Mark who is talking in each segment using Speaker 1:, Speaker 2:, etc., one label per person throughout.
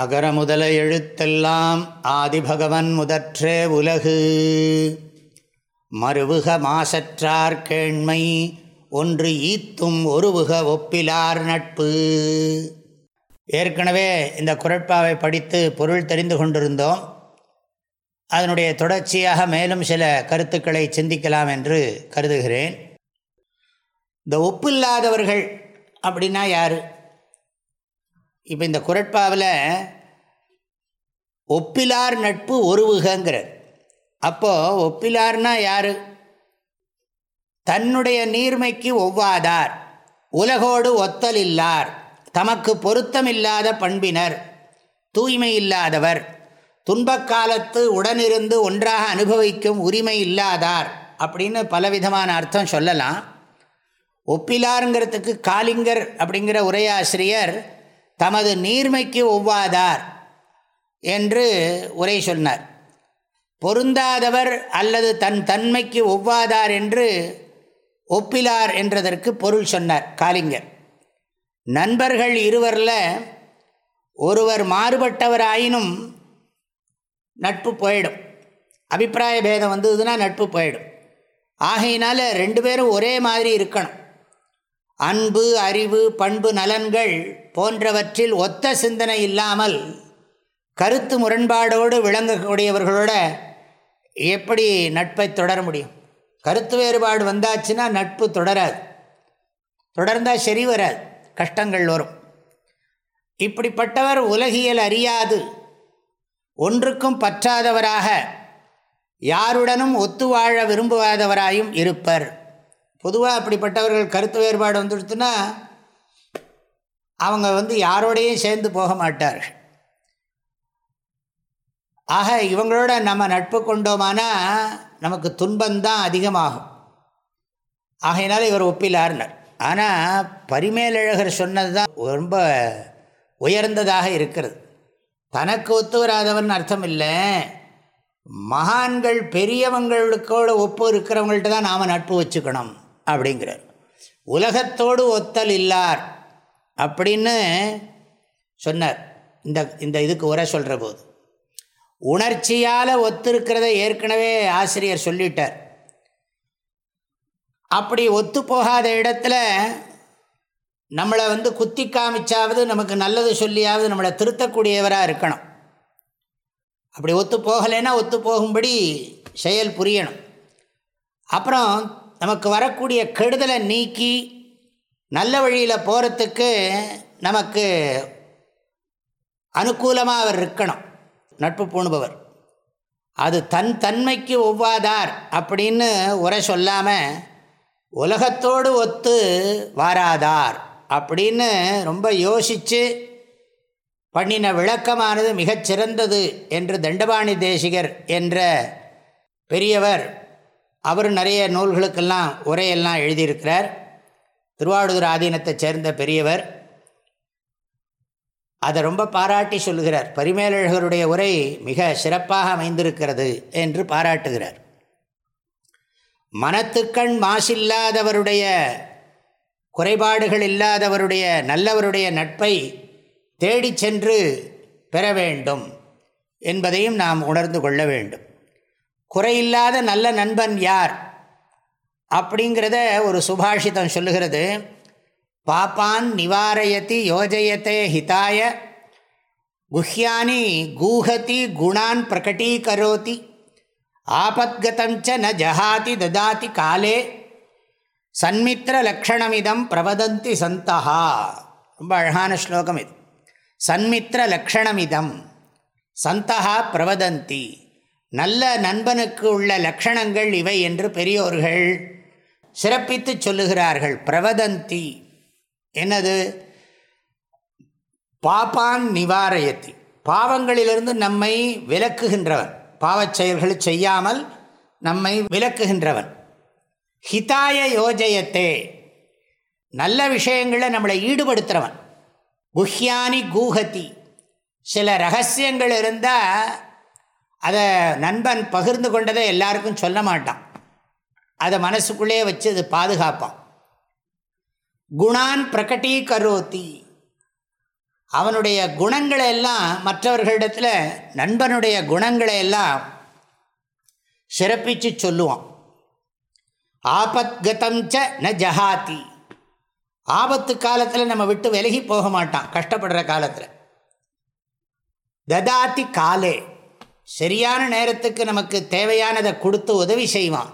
Speaker 1: அகர முதல எழுத்தெல்லாம் ஆதிபகவன் முதற்றே உலகு மறுவுக மாசற்றார் கேண்மை ஒன்று ஈத்தும் ஒருவுக ஒப்பிலார் நட்பு ஏற்கனவே இந்த குரட்பாவை படித்து பொருள் தெரிந்து கொண்டிருந்தோம் அதனுடைய தொடர்ச்சியாக மேலும் சில கருத்துக்களை சிந்திக்கலாம் என்று கருதுகிறேன் இந்த ஒப்பில்லாதவர்கள் அப்படின்னா யார் இப்போ இந்த குரட்பாவில் ஒப்பிலார் நட்பு ஒருவுகங்கிற அப்போது ஒப்பிலார்னா யார் தன்னுடைய நீர்மைக்கு ஒவ்வாதார் உலகோடு ஒத்தல் இல்லார் தமக்கு பொருத்தம் இல்லாத பண்பினர் தூய்மை இல்லாதவர் காலத்து உடனிருந்து ஒன்றாக அனுபவிக்கும் உரிமை இல்லாதார் அப்படின்னு பலவிதமான அர்த்தம் சொல்லலாம் ஒப்பிலாருங்கிறதுக்கு காலிங்கர் அப்படிங்கிற உரையாசிரியர் தமது நீர்மைக்கு ஒவ்வாதார் என்று உரை சொன்னார் பொருந்தாதவர் அல்லது தன் தன்மைக்கு ஒவ்வாதார் என்று ஒப்பிலார் என்றதற்கு பொருள் சொன்னார் காலிங்கர் நண்பர்கள் இருவரில் ஒருவர் மாறுபட்டவராயினும் நட்பு போயிடும் அபிப்பிராய பேதம் வந்ததுன்னா நட்பு போயிடும் ஆகையினால ரெண்டு பேரும் ஒரே மாதிரி இருக்கணும் அன்பு அறிவு பண்பு நலன்கள் போன்றவற்றில் ஒத்த சிந்தனை இல்லாமல் கருத்து முரண்பாடோடு விளங்கக்கூடியவர்களோட எப்படி நட்பை தொடர முடியும் கருத்து வேறுபாடு வந்தாச்சுன்னா நட்பு தொடராது தொடர்ந்தால் சரி வராது கஷ்டங்கள் வரும் இப்படிப்பட்டவர் உலகியல் அறியாது ஒன்றுக்கும் பற்றாதவராக யாருடனும் ஒத்து வாழ விரும்புவாதவராயும் இருப்பர் பொதுவாக அப்படிப்பட்டவர்கள் கருத்து வேறுபாடு வந்துடுத்துன்னா அவங்க வந்து யாரோடையும் சேர்ந்து போக மாட்டார்கள் ஆக இவங்களோட நம்ம நட்பு கொண்டோமானால் நமக்கு துன்பந்தான் அதிகமாகும் ஆகையினால இவர் ஒப்பிலாருனர் ஆனால் பரிமேலழகர் சொன்னது தான் ரொம்ப உயர்ந்ததாக இருக்கிறது தனக்கு ஒத்து வராதவன் அர்த்தம் இல்லை மகான்கள் பெரியவங்களுக்கோட ஒப்பு இருக்கிறவங்கள்ட்ட தான் நாம் நட்பு வச்சுக்கணும் அப்படிங்கிறார் உலகத்தோடு ஒத்தல் இல்லார் அப்படின்னு சொன்னார் இந்த இந்த இதுக்கு உரை சொல்கிற போது உணர்ச்சியால் ஒத்திருக்கிறத ஏற்கனவே ஆசிரியர் சொல்லிட்டார் அப்படி ஒத்து போகாத இடத்துல நம்மளை வந்து குத்தி காமிச்சாவது நமக்கு நல்லது சொல்லியாவது நம்மளை திருத்தக்கூடியவராக இருக்கணும் அப்படி ஒத்து போகலைன்னா ஒத்து போகும்படி செயல் புரியணும் அப்புறம் நமக்கு வரக்கூடிய கெடுதலை நீக்கி நல்ல வழியில் போகிறதுக்கு நமக்கு அனுகூலமாக அவர் இருக்கணும் நட்பு பூணுபவர் அது தன் தன்மைக்கு ஒவ்வாதார் அப்படின்னு உரை சொல்லாமல் உலகத்தோடு ஒத்து வாராதார் அப்படின்னு ரொம்ப யோசித்து பண்ணின விளக்கமானது மிகச்சிறந்தது என்று தண்டபாணி தேசிகர் என்ற பெரியவர் அவர் நிறைய நூல்களுக்கெல்லாம் உரையெல்லாம் எழுதியிருக்கிறார் திருவாவடுதுறை ஆதீனத்தைச் சேர்ந்த பெரியவர் அதை ரொம்ப பாராட்டி சொல்கிறார் பரிமேலழகருடைய உரை மிக சிறப்பாக அமைந்திருக்கிறது என்று பாராட்டுகிறார் மனத்துக்கண் மாசில்லாதவருடைய குறைபாடுகள் இல்லாதவருடைய நல்லவருடைய நட்பை தேடிச் சென்று பெற வேண்டும் என்பதையும் நாம் உணர்ந்து கொள்ள வேண்டும் குறையில்லாத நல்ல நண்பன் யார் அப்படிங்கிறத ஒரு சுபாஷிதம் சொல்லுகிறது பாப்பான் நிவாரயத்தி யோஜயத்தே ஹிதாய குஹ்யானி கூஹதி குணான் பிரகட்டீகரோதி ஆபத்கதஞ்ச ந ஜஹாதி ததாதி காலே சன்மித்திர லக்ஷணமிதம் பிரபதந்தி சந்தஹா ரொம்ப அழகான ஸ்லோகம் இது சன்மித்திர லக்ஷணமிதம் சந்தஹா பிரபதந்தி நல்ல நண்பனுக்கு உள்ள லக்ஷணங்கள் இவை என்று பெரியோர்கள் சிறப்பித்து சொல்லுகிறார்கள் பிரவதந்தி என்னது பாப்பான் நிவாரயத்தி பாவங்களிலிருந்து நம்மை விலக்குகின்றவன் பாவச் செயல்களை செய்யாமல் நம்மை விலக்குகின்றவன் ஹிதாய யோஜயத்தே நல்ல விஷயங்களை நம்மளை ஈடுபடுத்துகிறவன் குஹ்யானி கூஹதி சில ரகசியங்கள் இருந்தால் அதை நண்பன் பகிர்ந்து கொண்டதை எல்லாருக்கும் சொல்ல மாட்டான் அதை மனசுக்குள்ளேயே வச்சு அது பாதுகாப்பான் குணான் பிரகட்டீகரோத்தி அவனுடைய குணங்களை எல்லாம் மற்றவர்களிடத்தில் நண்பனுடைய குணங்களை எல்லாம் சிறப்பித்து சொல்லுவான் ஆபத்கதம் ச ந ஜஹாத்தி ஆபத்து காலத்தில் நம்ம விட்டு விலகி போக மாட்டான் கஷ்டப்படுற காலத்தில் ததாத்தி காலே சரியான நேரத்துக்கு நமக்கு தேவையானதை கொடுத்து உதவி செய்வான்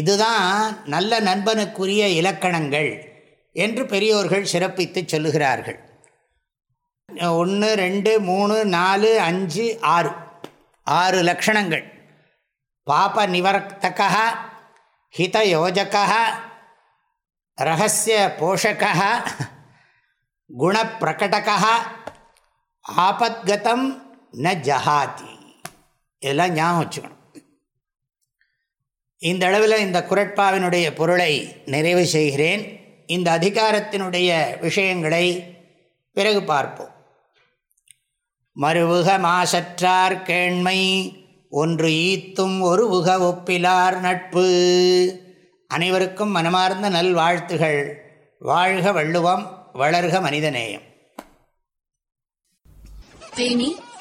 Speaker 1: இதுதான் நல்ல நண்பனுக்குரிய இலக்கணங்கள் என்று பெரியோர்கள் சிறப்பித்து சொல்லுகிறார்கள் ஒன்று ரெண்டு மூணு நாலு அஞ்சு ஆறு ஆறு லக்ஷணங்கள் பாப ஹித ஹிதயோஜக ரகசிய போஷக குணப்பிரகடகா ஆபத்கதம் ந ஜஹாதி இதெல்லாம் ஞாபகம் வச்சுக்கணும் இந்த அளவில் இந்த குரட்பாவினுடைய பொருளை நிறைவு செய்கிறேன் இந்த அதிகாரத்தினுடைய விஷயங்களை பிறகு பார்ப்போம் மறுவுக மாசற்றார் கேண்மை ஒன்று ஈத்தும் ஒரு உக ஒப்பிலார் நட்பு அனைவருக்கும் மனமார்ந்த நல்வாழ்த்துகள் வாழ்க வள்ளுவம் வளர்க மனிதநேயம் தேனி